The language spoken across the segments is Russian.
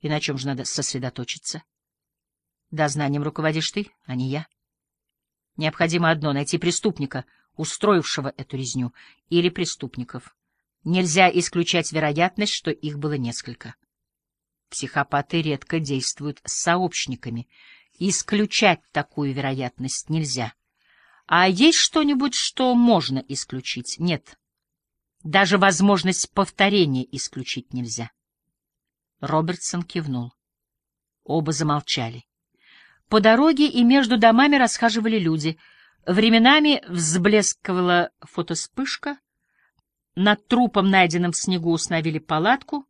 И на чем же надо сосредоточиться? Дознанием руководишь ты, а не я. Необходимо одно — найти преступника, устроившего эту резню, или преступников. Нельзя исключать вероятность, что их было несколько. Психопаты редко действуют с сообщниками. Исключать такую вероятность нельзя. А есть что-нибудь, что можно исключить? Нет. Даже возможность повторения исключить нельзя. Робертсон кивнул. Оба замолчали. По дороге и между домами расхаживали люди. Временами взблескивала фотоспышка. Над трупом, найденным в снегу, установили палатку.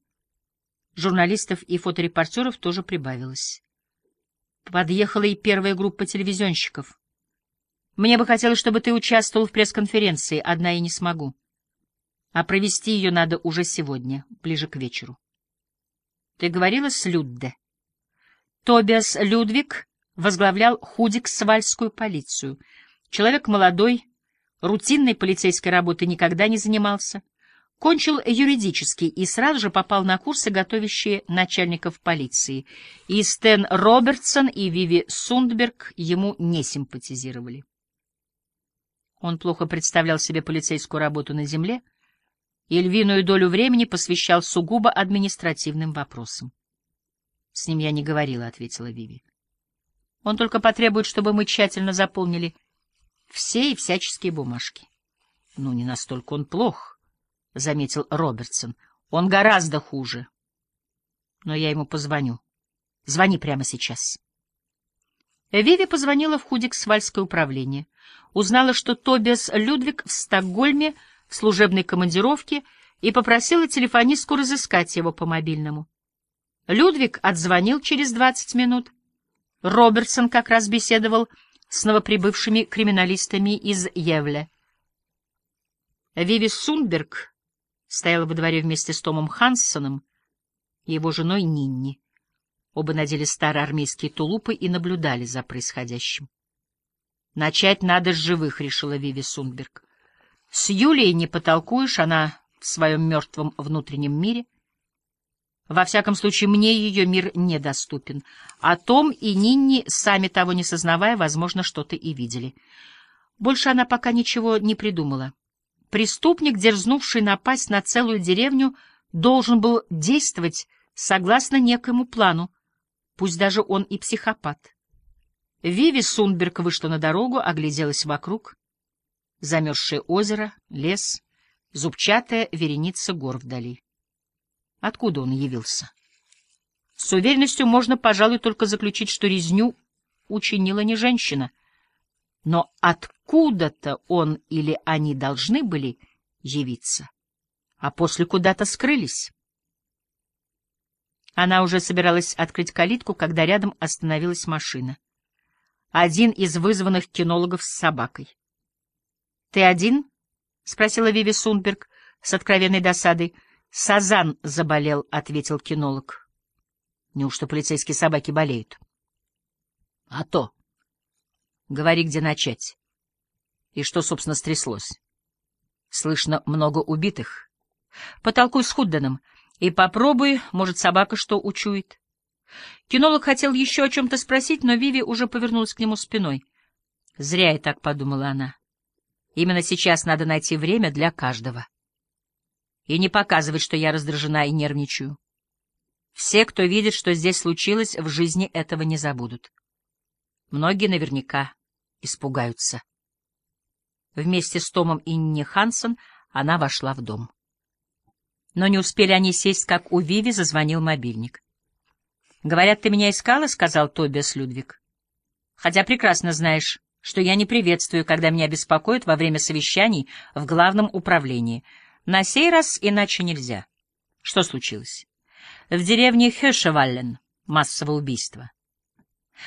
Журналистов и фоторепортеров тоже прибавилось. Подъехала и первая группа телевизионщиков. Мне бы хотелось, чтобы ты участвовал в пресс-конференции, одна я не смогу. А провести ее надо уже сегодня, ближе к вечеру. Ты говорила с Людде? Тобиас Людвиг возглавлял Худик-Свальскую полицию. Человек молодой, рутинной полицейской работы никогда не занимался — Кончил юридический и сразу же попал на курсы, готовящие начальников полиции. И Стэн Робертсон, и Виви Сундберг ему не симпатизировали. Он плохо представлял себе полицейскую работу на земле и львиную долю времени посвящал сугубо административным вопросам. — С ним я не говорила, — ответила Виви. — Он только потребует, чтобы мы тщательно заполнили все и всяческие бумажки. Ну, не настолько он плох. —— заметил Робертсон. — Он гораздо хуже. Но я ему позвоню. Звони прямо сейчас. Виви позвонила в Худик-Свальское управление. Узнала, что Тобиас Людвиг в Стокгольме в служебной командировке и попросила телефонистку разыскать его по мобильному. Людвиг отзвонил через двадцать минут. Робертсон как раз беседовал с новоприбывшими криминалистами из Евле. Виви Сунберг стояла во дворе вместе с Томом Ханссоном и его женой Нинни. Оба надели старые армейские тулупы и наблюдали за происходящим. «Начать надо с живых», — решила Виви Сунберг. «С Юлией не потолкуешь, она в своем мертвом внутреннем мире. Во всяком случае, мне ее мир недоступен. А Том и Нинни, сами того не сознавая, возможно, что-то и видели. Больше она пока ничего не придумала. Преступник, дерзнувший напасть на целую деревню, должен был действовать согласно некоему плану, пусть даже он и психопат. Виви Сунберг вышла на дорогу, огляделась вокруг. Замерзшее озеро, лес, зубчатая вереница гор вдали. Откуда он явился? С уверенностью можно, пожалуй, только заключить, что резню учинила не женщина. Но откуда? откуда-то он или они должны были явиться, а после куда-то скрылись. Она уже собиралась открыть калитку, когда рядом остановилась машина. Один из вызванных кинологов с собакой. — Ты один? — спросила Виви Сунберг с откровенной досадой. — Сазан заболел, — ответил кинолог. — Неужто полицейские собаки болеют? — А то. — Говори, где начать. И что, собственно, стряслось? Слышно много убитых. Потолкуй с Худденом и попробуй, может, собака что учует. Кинолог хотел еще о чем-то спросить, но Виви уже повернулась к нему спиной. Зря я так подумала она. Именно сейчас надо найти время для каждого. И не показывать, что я раздражена и нервничаю. Все, кто видит, что здесь случилось, в жизни этого не забудут. Многие наверняка испугаются. Вместе с Томом и Нинни Хансон она вошла в дом. Но не успели они сесть, как у Виви зазвонил мобильник. «Говорят, ты меня искала?» — сказал Тобиас Людвиг. «Хотя прекрасно знаешь, что я не приветствую, когда меня беспокоят во время совещаний в главном управлении. На сей раз иначе нельзя. Что случилось?» «В деревне Хешеваллен массовое убийство».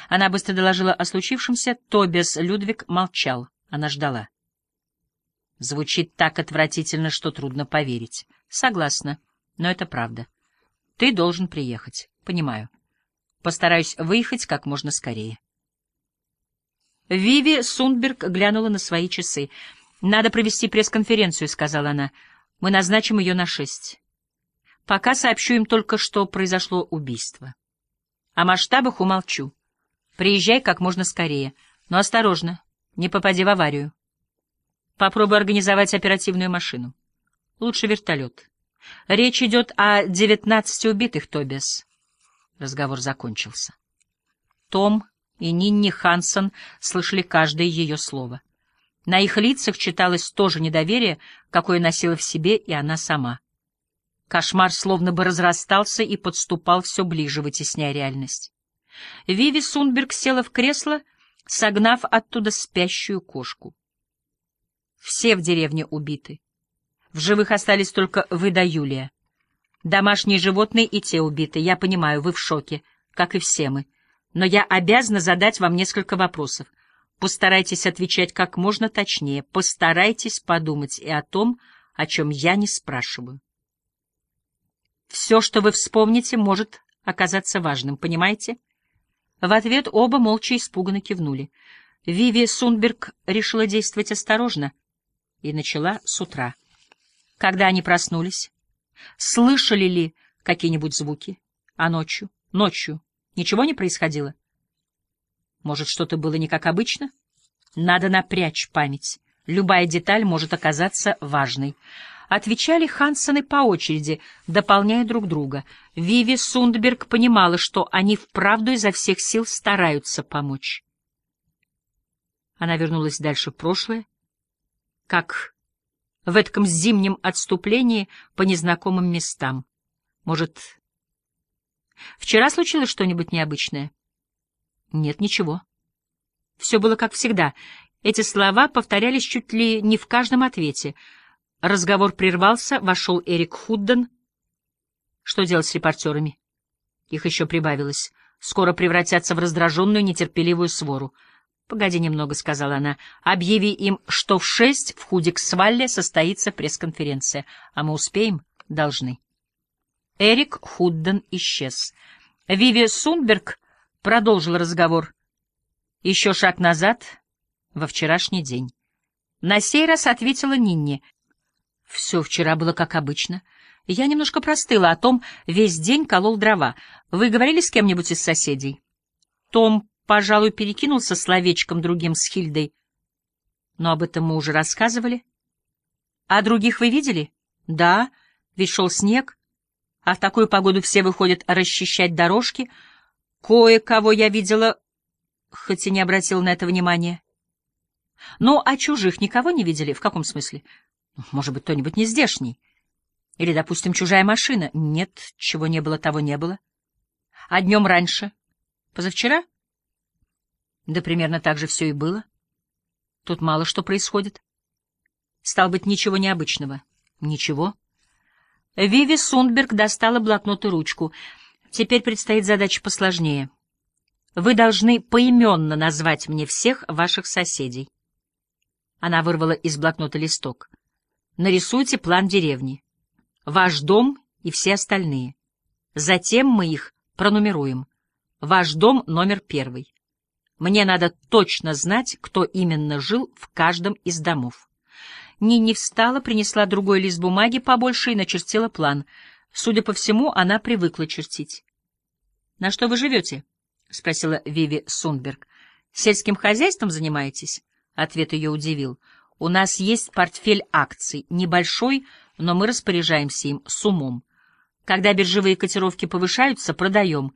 Она быстро доложила о случившемся. Тобиас Людвиг молчал. Она ждала. Звучит так отвратительно, что трудно поверить. Согласна, но это правда. Ты должен приехать. Понимаю. Постараюсь выехать как можно скорее. Виви Сундберг глянула на свои часы. «Надо провести пресс-конференцию», — сказала она. «Мы назначим ее на шесть. Пока сообщу им только, что произошло убийство. О масштабах умолчу. Приезжай как можно скорее. Но осторожно, не попади в аварию. Попробуй организовать оперативную машину. Лучше вертолет. Речь идет о девятнадцати убитых, Тобиас. Разговор закончился. Том и Нинни Хансон слышали каждое ее слово. На их лицах читалось то же недоверие, какое носила в себе и она сама. Кошмар словно бы разрастался и подступал все ближе, вытесняя реальность. Виви Сунберг села в кресло, согнав оттуда спящую кошку. Все в деревне убиты. В живых остались только вы да Юлия. Домашние животные и те убиты. Я понимаю, вы в шоке, как и все мы. Но я обязана задать вам несколько вопросов. Постарайтесь отвечать как можно точнее. Постарайтесь подумать и о том, о чем я не спрашиваю. Все, что вы вспомните, может оказаться важным, понимаете? В ответ оба молча испуганно кивнули. Виви Сунберг решила действовать осторожно и начала с утра. Когда они проснулись? Слышали ли какие-нибудь звуки? А ночью? Ночью ничего не происходило? Может, что-то было не как обычно? Надо напрячь память. Любая деталь может оказаться важной. Отвечали Хансены по очереди, дополняя друг друга. Виви Сундберг понимала, что они вправду изо всех сил стараются помочь. Она вернулась дальше в прошлое, как в этом зимнем отступлении по незнакомым местам. Может, вчера случилось что-нибудь необычное? Нет, ничего. Все было как всегда. Эти слова повторялись чуть ли не в каждом ответе. Разговор прервался, вошел Эрик Худден. Что делать с репортерами? Их еще прибавилось. Скоро превратятся в раздраженную, нетерпеливую свору. «Погоди немного», — сказала она. «Объяви им, что в шесть в Худиксвалле состоится пресс-конференция. А мы успеем? Должны». Эрик Худден исчез. Виви Сунберг продолжил разговор. Еще шаг назад, во вчерашний день. На сей раз ответила Нинни. «Все вчера было как обычно. Я немножко простыла, о том весь день колол дрова. Вы говорили с кем-нибудь из соседей?» Том пожалуй, перекинулся словечком другим с Хильдой. Но об этом мы уже рассказывали. А других вы видели? Да, ведь шел снег, а в такую погоду все выходят расчищать дорожки. Кое-кого я видела, хоть и не обратила на это внимания. Ну, а чужих никого не видели? В каком смысле? Может быть, кто-нибудь не здешний? Или, допустим, чужая машина? Нет, чего не было, того не было. А днем раньше? Позавчера? Да примерно так же все и было. Тут мало что происходит. Стал быть, ничего необычного. Ничего. Виви Сундберг достала блокнот и ручку. Теперь предстоит задача посложнее. Вы должны поименно назвать мне всех ваших соседей. Она вырвала из блокнота листок. Нарисуйте план деревни. Ваш дом и все остальные. Затем мы их пронумеруем. Ваш дом номер первый. Мне надо точно знать, кто именно жил в каждом из домов. Нинни встала, принесла другой лист бумаги побольше и начертила план. Судя по всему, она привыкла чертить. — На что вы живете? — спросила Виви Сунберг. — Сельским хозяйством занимаетесь? Ответ ее удивил. — У нас есть портфель акций, небольшой, но мы распоряжаемся им с умом. Когда биржевые котировки повышаются, продаем.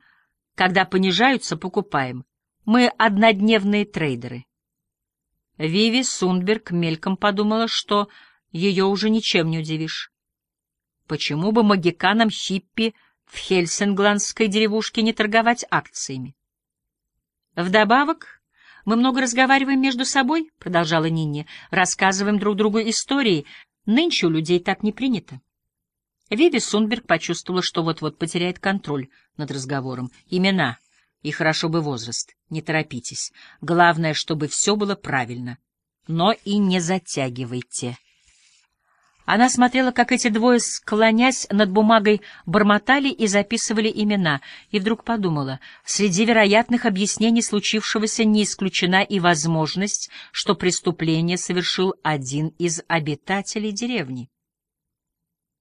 Когда понижаются, покупаем. Мы однодневные трейдеры. Виви Сунберг мельком подумала, что ее уже ничем не удивишь. Почему бы магиканам хиппи в хельсингландской деревушке не торговать акциями? Вдобавок, мы много разговариваем между собой, — продолжала Нинни, — рассказываем друг другу истории. Нынче у людей так не принято. Виви Сунберг почувствовала, что вот-вот потеряет контроль над разговором. Имена и хорошо бы возраст. Не торопитесь. Главное, чтобы все было правильно. Но и не затягивайте. Она смотрела, как эти двое, склонясь над бумагой, бормотали и записывали имена, и вдруг подумала, среди вероятных объяснений случившегося не исключена и возможность, что преступление совершил один из обитателей деревни.